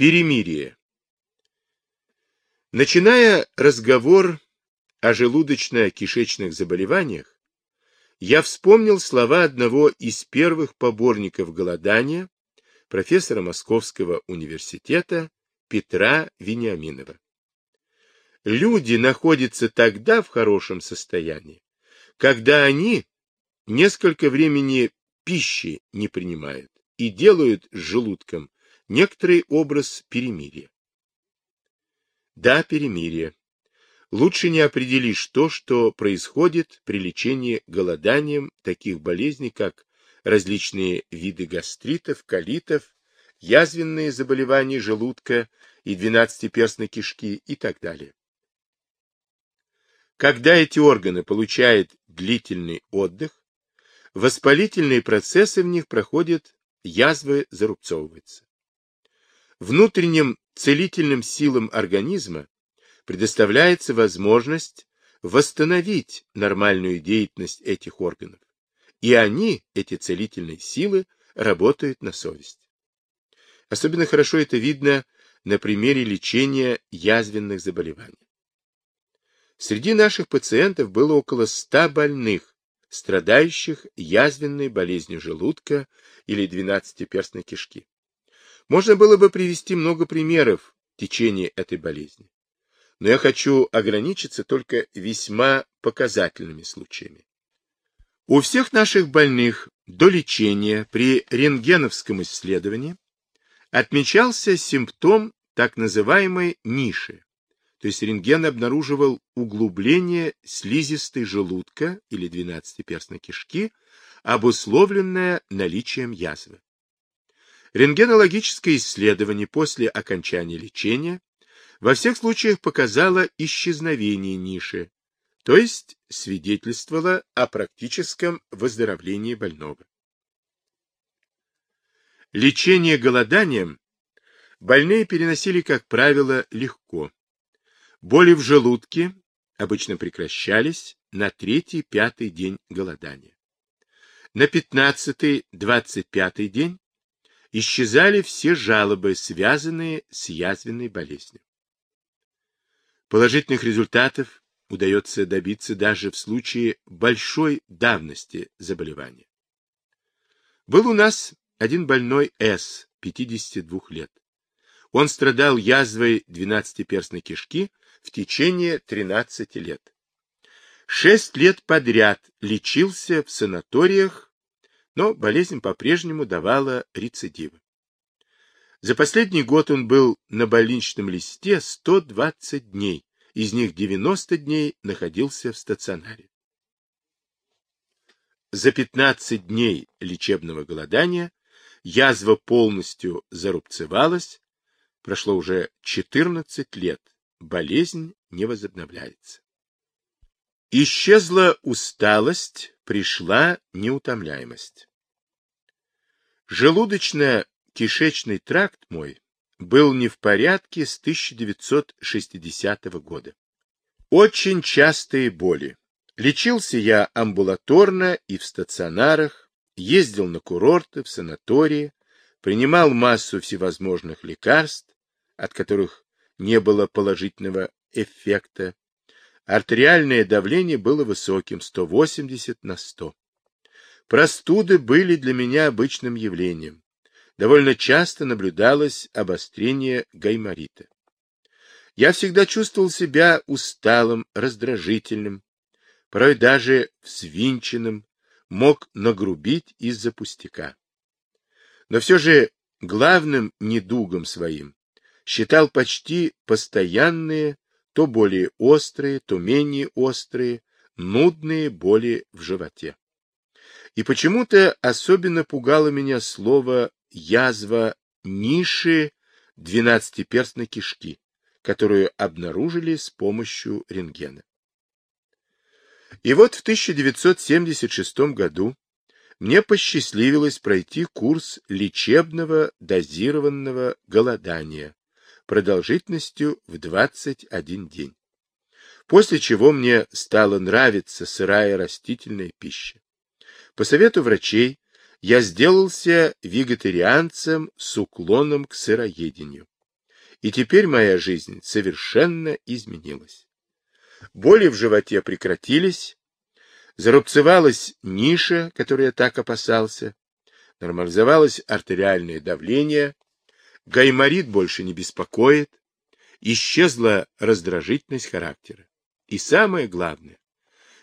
Перемирие. Начиная разговор о желудочно-кишечных заболеваниях, я вспомнил слова одного из первых поборников голодания, профессора Московского университета Петра Вениаминова. Люди находятся тогда в хорошем состоянии, когда они несколько времени пищи не принимают и делают с желудком некоторый образ перемирия. Да, перемирие. Лучше не определишь то, что происходит при лечении голоданием таких болезней, как различные виды гастритов, колитов, язвенные заболевания желудка и двенадцатиперстной кишки и так далее. Когда эти органы получают длительный отдых, воспалительные процессы в них проходят, язвы зарубцовываются. Внутренним целительным силам организма предоставляется возможность восстановить нормальную деятельность этих органов, и они, эти целительные силы, работают на совесть. Особенно хорошо это видно на примере лечения язвенных заболеваний. Среди наших пациентов было около 100 больных, страдающих язвенной болезнью желудка или двенадцатиперстной кишки. Можно было бы привести много примеров течения этой болезни, но я хочу ограничиться только весьма показательными случаями. У всех наших больных до лечения при рентгеновском исследовании отмечался симптом так называемой ниши, то есть рентген обнаруживал углубление слизистой желудка или двенадцатиперстной кишки, обусловленное наличием язвы. Рентгенологическое исследование после окончания лечения во всех случаях показало исчезновение ниши, то есть свидетельствовало о практическом выздоровлении больного. Лечение голоданием больные переносили, как правило, легко. Боли в желудке обычно прекращались на третий-пятый день голодания. На пятнадцатый-двадцать пятый день исчезали все жалобы, связанные с язвенной болезнью. Положительных результатов удается добиться даже в случае большой давности заболевания. Был у нас один больной С, 52 лет. Он страдал язвой двенадцатиперстной кишки в течение 13 лет. Шесть лет подряд лечился в санаториях но болезнь по-прежнему давала рецидивы. За последний год он был на больничном листе 120 дней, из них 90 дней находился в стационаре. За 15 дней лечебного голодания язва полностью зарубцевалась, прошло уже 14 лет, болезнь не возобновляется. Исчезла усталость, пришла неутомляемость. Желудочно-кишечный тракт мой был не в порядке с 1960 года. Очень частые боли. Лечился я амбулаторно и в стационарах, ездил на курорты, в санатории, принимал массу всевозможных лекарств, от которых не было положительного эффекта, Артериальное давление было высоким, 180 на 100. Простуды были для меня обычным явлением. Довольно часто наблюдалось обострение гайморита. Я всегда чувствовал себя усталым, раздражительным, порой даже взвинченным, мог нагрубить из-за пустяка. Но все же главным недугом своим считал почти постоянные то более острые, то менее острые, нудные боли в животе. И почему-то особенно пугало меня слово «язва ниши двенадцатиперстной кишки», которую обнаружили с помощью рентгена. И вот в 1976 году мне посчастливилось пройти курс лечебного дозированного голодания, продолжительностью в 21 день. После чего мне стала нравиться сырая растительная пища. По совету врачей я сделался вегетарианцем с уклоном к сыроедению. и теперь моя жизнь совершенно изменилась. Боли в животе прекратились, зарубцевалась ниша, которой я так опасался, нормализовалось артериальное давление, гайморит больше не беспокоит, исчезла раздражительность характера. И самое главное,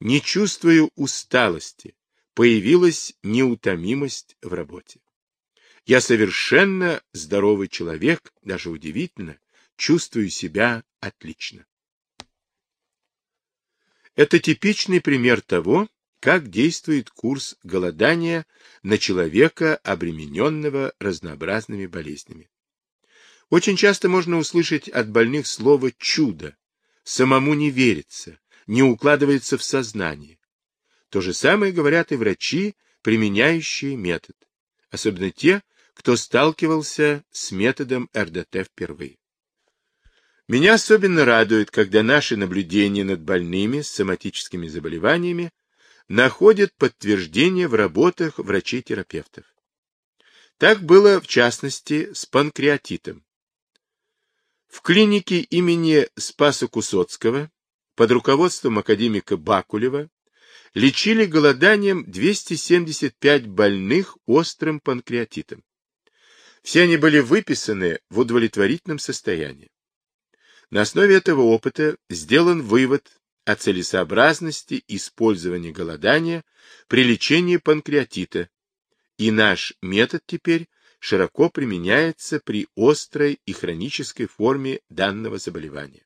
не чувствую усталости, появилась неутомимость в работе. Я совершенно здоровый человек, даже удивительно, чувствую себя отлично. Это типичный пример того, как действует курс голодания на человека, обремененного разнообразными болезнями. Очень часто можно услышать от больных слово «чудо», самому не верится, не укладывается в сознание. То же самое говорят и врачи, применяющие метод, особенно те, кто сталкивался с методом РДТ впервые. Меня особенно радует, когда наши наблюдения над больными с соматическими заболеваниями находят подтверждение в работах врачей-терапевтов. Так было, в частности, с панкреатитом. В клинике имени Спаса Кусоцкого под руководством академика Бакулева лечили голоданием 275 больных острым панкреатитом. Все они были выписаны в удовлетворительном состоянии. На основе этого опыта сделан вывод о целесообразности использования голодания при лечении панкреатита, и наш метод теперь широко применяется при острой и хронической форме данного заболевания.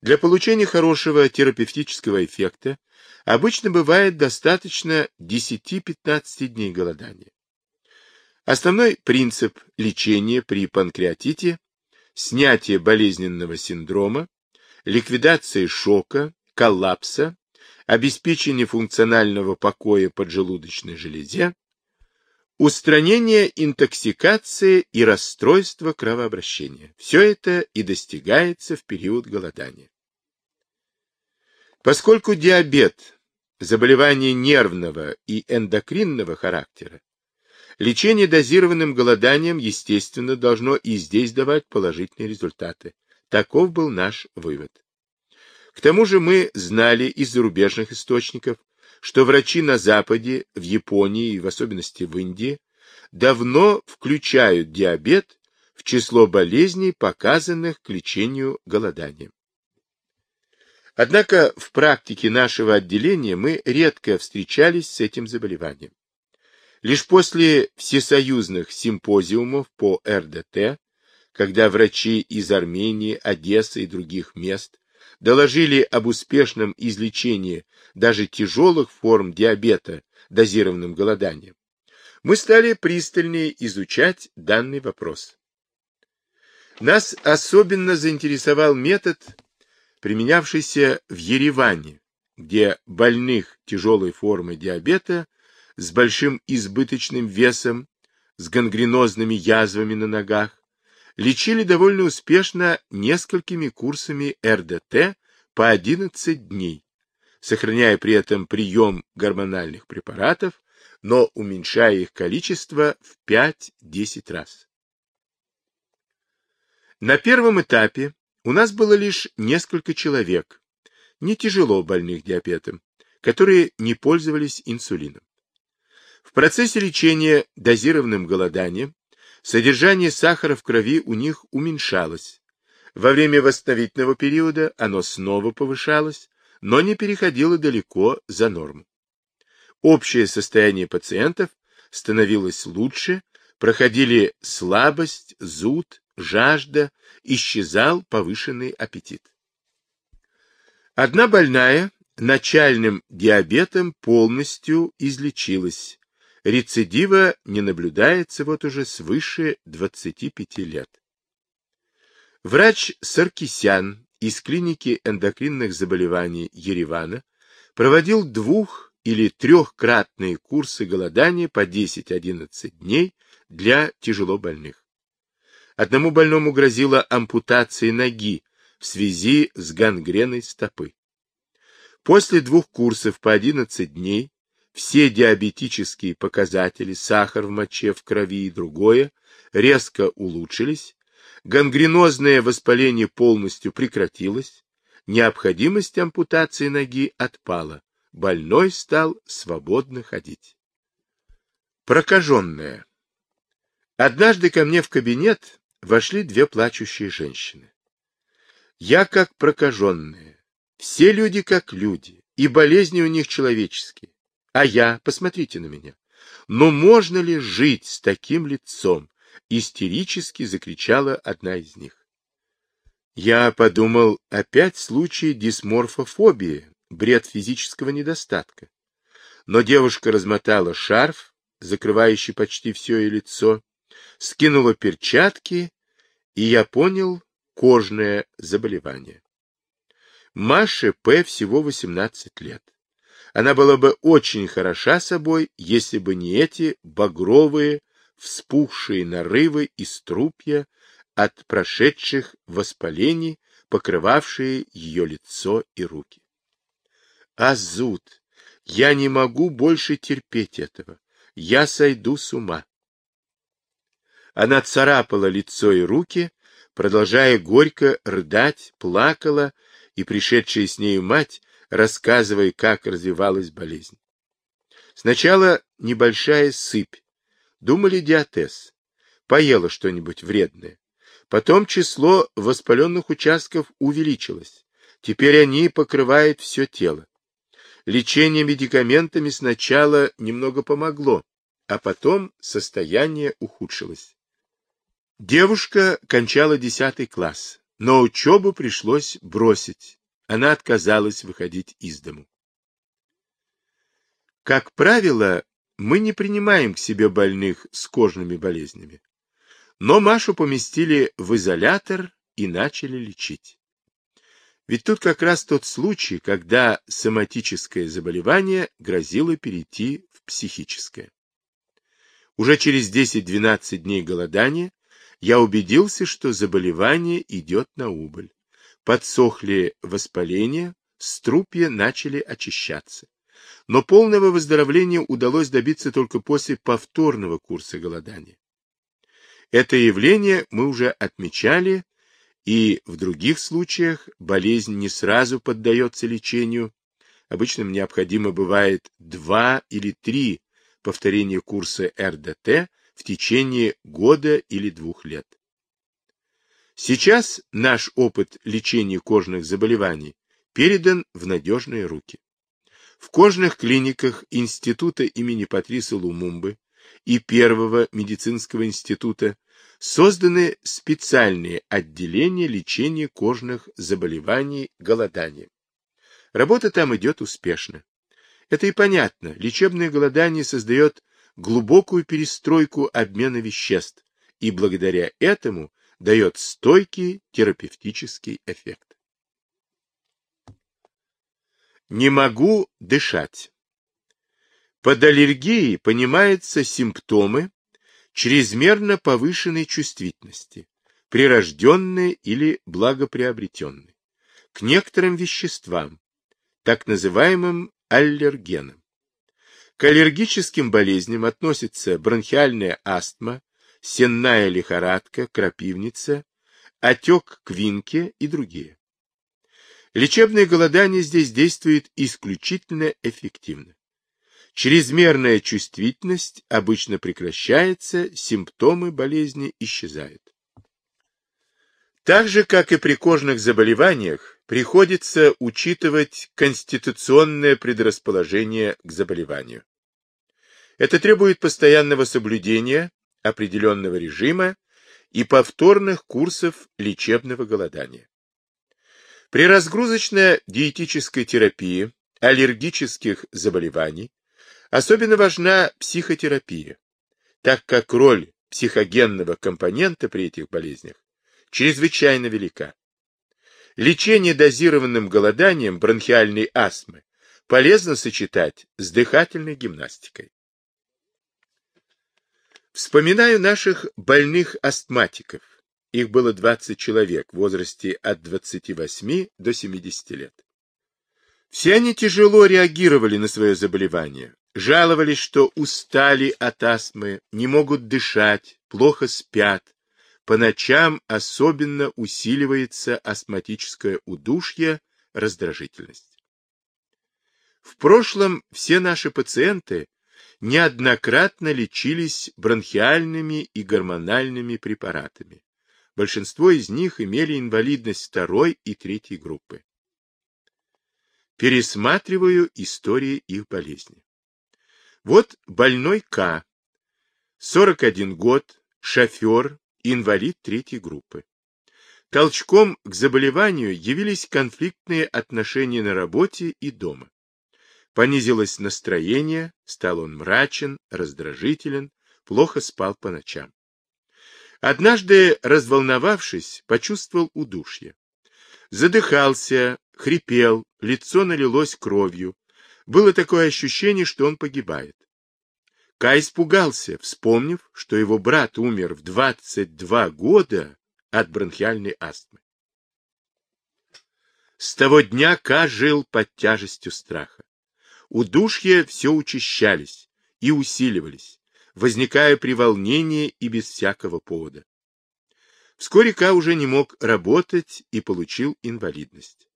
Для получения хорошего терапевтического эффекта обычно бывает достаточно 10-15 дней голодания. Основной принцип лечения при панкреатите – снятие болезненного синдрома, ликвидация шока, коллапса, обеспечение функционального покоя поджелудочной железе, устранение интоксикации и расстройства кровообращения. Все это и достигается в период голодания. Поскольку диабет – заболевание нервного и эндокринного характера, лечение дозированным голоданием, естественно, должно и здесь давать положительные результаты. Таков был наш вывод. К тому же мы знали из зарубежных источников, что врачи на Западе, в Японии и в особенности в Индии, давно включают диабет в число болезней, показанных к лечению голоданием. Однако в практике нашего отделения мы редко встречались с этим заболеванием. Лишь после всесоюзных симпозиумов по РДТ когда врачи из Армении, Одессы и других мест доложили об успешном излечении даже тяжелых форм диабета дозированным голоданием, мы стали пристальнее изучать данный вопрос. Нас особенно заинтересовал метод, применявшийся в Ереване, где больных тяжелой формы диабета с большим избыточным весом, с гангренозными язвами на ногах, лечили довольно успешно несколькими курсами РДТ по 11 дней, сохраняя при этом прием гормональных препаратов, но уменьшая их количество в 5-10 раз. На первом этапе у нас было лишь несколько человек, не тяжело больных диабетом, которые не пользовались инсулином. В процессе лечения дозированным голоданием Содержание сахара в крови у них уменьшалось. Во время восстановительного периода оно снова повышалось, но не переходило далеко за норму. Общее состояние пациентов становилось лучше, проходили слабость, зуд, жажда, исчезал повышенный аппетит. Одна больная начальным диабетом полностью излечилась, Рецидива не наблюдается вот уже свыше 25 лет. Врач Саркисян из клиники эндокринных заболеваний Еревана проводил двух- или трехкратные курсы голодания по 10-11 дней для тяжелобольных. Одному больному грозила ампутация ноги в связи с гангреной стопы. После двух курсов по 11 дней все диабетические показатели, сахар в моче, в крови и другое, резко улучшились, гангренозное воспаление полностью прекратилось, необходимость ампутации ноги отпала, больной стал свободно ходить. Прокаженная. Однажды ко мне в кабинет вошли две плачущие женщины. Я как прокаженная, все люди как люди, и болезни у них человеческие. А я, посмотрите на меня, но можно ли жить с таким лицом? Истерически закричала одна из них. Я подумал, опять случай дисморфофобии, бред физического недостатка. Но девушка размотала шарф, закрывающий почти все ее лицо, скинула перчатки, и я понял кожное заболевание. Маше П. всего 18 лет. Она была бы очень хороша собой, если бы не эти багровые, вспухшие нарывы и струпья от прошедших воспалений, покрывавшие ее лицо и руки. Азут! Я не могу больше терпеть этого. Я сойду с ума. Она царапала лицо и руки, продолжая горько рыдать, плакала, и пришедшая с нею мать рассказывая, как развивалась болезнь. Сначала небольшая сыпь. Думали диатез. Поела что-нибудь вредное. Потом число воспаленных участков увеличилось. Теперь они покрывают все тело. Лечение медикаментами сначала немного помогло, а потом состояние ухудшилось. Девушка кончала десятый класс, но учебу пришлось бросить. Она отказалась выходить из дому. Как правило, мы не принимаем к себе больных с кожными болезнями. Но Машу поместили в изолятор и начали лечить. Ведь тут как раз тот случай, когда соматическое заболевание грозило перейти в психическое. Уже через 10-12 дней голодания я убедился, что заболевание идет на убыль подсохли воспаления, струпья начали очищаться. Но полного выздоровления удалось добиться только после повторного курса голодания. Это явление мы уже отмечали, и в других случаях болезнь не сразу поддается лечению. Обычно необходимо бывает два или три повторения курса РДТ в течение года или двух лет. Сейчас наш опыт лечения кожных заболеваний передан в надежные руки. В кожных клиниках Института имени Патриса Лумумбы и Первого медицинского института созданы специальные отделения лечения кожных заболеваний голоданием. Работа там идет успешно. Это и понятно. Лечебное голодание создает глубокую перестройку обмена веществ, и благодаря этому дает стойкий терапевтический эффект. Не могу дышать. Под аллергией понимаются симптомы чрезмерно повышенной чувствительности, прирожденные или благоприобретенные, к некоторым веществам, так называемым аллергенам. К аллергическим болезням относятся бронхиальная астма, сенная лихорадка, крапивница, отек квинки и другие. Лечебное голодание здесь действует исключительно эффективно. Чрезмерная чувствительность обычно прекращается, симптомы болезни исчезают. Так же, как и при кожных заболеваниях, приходится учитывать конституционное предрасположение к заболеванию. Это требует постоянного соблюдения определенного режима и повторных курсов лечебного голодания. При разгрузочно-диетической терапии аллергических заболеваний особенно важна психотерапия, так как роль психогенного компонента при этих болезнях чрезвычайно велика. Лечение дозированным голоданием бронхиальной астмы полезно сочетать с дыхательной гимнастикой. Вспоминаю наших больных астматиков. Их было 20 человек в возрасте от 28 до 70 лет. Все они тяжело реагировали на свое заболевание, жаловались, что устали от астмы, не могут дышать, плохо спят, по ночам особенно усиливается астматическое удушье, раздражительность. В прошлом все наши пациенты неоднократно лечились бронхиальными и гормональными препаратами. Большинство из них имели инвалидность второй и третьей группы. Пересматриваю истории их болезни. Вот больной К, 41 год, шофер, инвалид третьей группы. Толчком к заболеванию явились конфликтные отношения на работе и дома. Понизилось настроение, стал он мрачен, раздражителен, плохо спал по ночам. Однажды, разволновавшись, почувствовал удушье. Задыхался, хрипел, лицо налилось кровью. Было такое ощущение, что он погибает. Кай испугался, вспомнив, что его брат умер в 22 года от бронхиальной астмы. С того дня Ка жил под тяжестью страха. Удушья все учащались и усиливались, возникая при волнении и без всякого повода. Вскоре Ка уже не мог работать и получил инвалидность.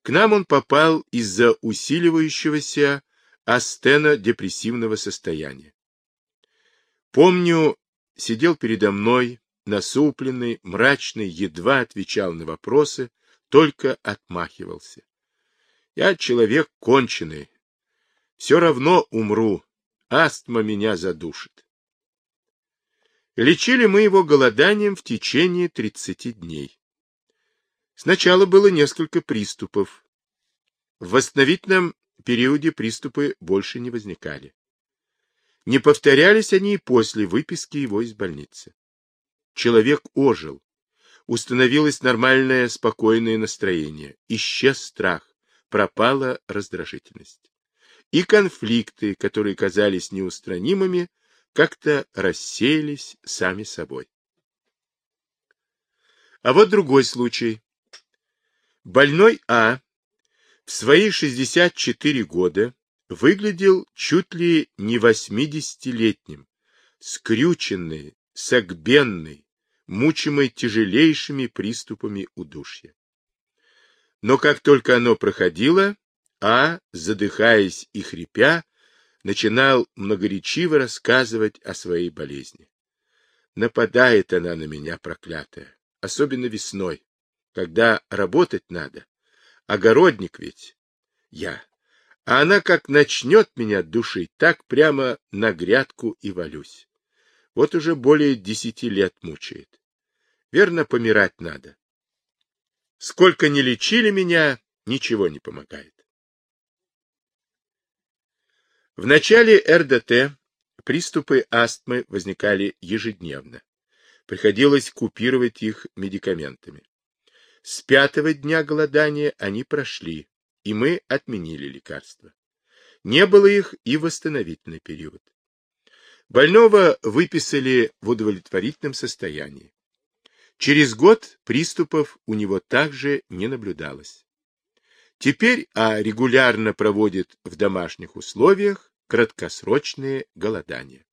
К нам он попал из-за усиливающегося астено-депрессивного состояния. Помню, сидел передо мной, насупленный, мрачный, едва отвечал на вопросы, только отмахивался. Я человек конченый. Все равно умру. Астма меня задушит. Лечили мы его голоданием в течение 30 дней. Сначала было несколько приступов. В восстановительном периоде приступы больше не возникали. Не повторялись они и после выписки его из больницы. Человек ожил. Установилось нормальное спокойное настроение. Исчез страх. Пропала раздражительность. И конфликты, которые казались неустранимыми, как-то рассеялись сами собой. А вот другой случай. Больной А в свои 64 года выглядел чуть ли не 80-летним, скрюченный, согбенный, мучимый тяжелейшими приступами удушья. Но как только оно проходило, А, задыхаясь и хрипя, начинал многоречиво рассказывать о своей болезни. Нападает она на меня, проклятая, особенно весной, когда работать надо, Огородник ведь я. А она как начнет меня душить, так прямо на грядку и валюсь. Вот уже более десяти лет мучает. Верно, помирать надо. Сколько не лечили меня, ничего не помогает. В начале РДТ приступы астмы возникали ежедневно. Приходилось купировать их медикаментами. С пятого дня голодания они прошли, и мы отменили лекарства. Не было их и восстановительный период. Больного выписали в удовлетворительном состоянии. Через год приступов у него также не наблюдалось. Теперь А регулярно проводит в домашних условиях краткосрочные голодания.